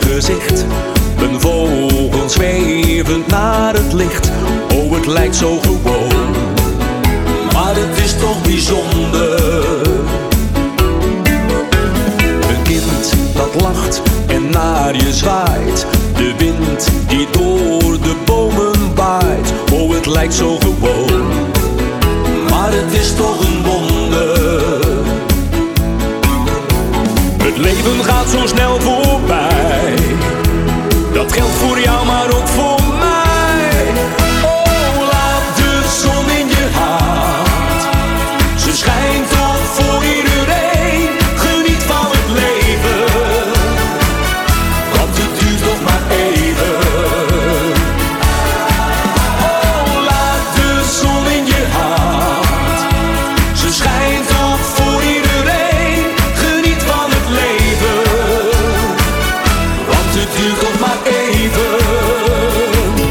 gezicht. Een vogel zwevend naar het licht. Oh, het lijkt zo gewoon. Maar het is toch bijzonder. Een kind dat lacht en naar je zwaait. De wind die door de bomen waait. Oh, het lijkt zo gewoon. Maar het is toch een wonder. Het leven gaat zo snel voorbij. hey.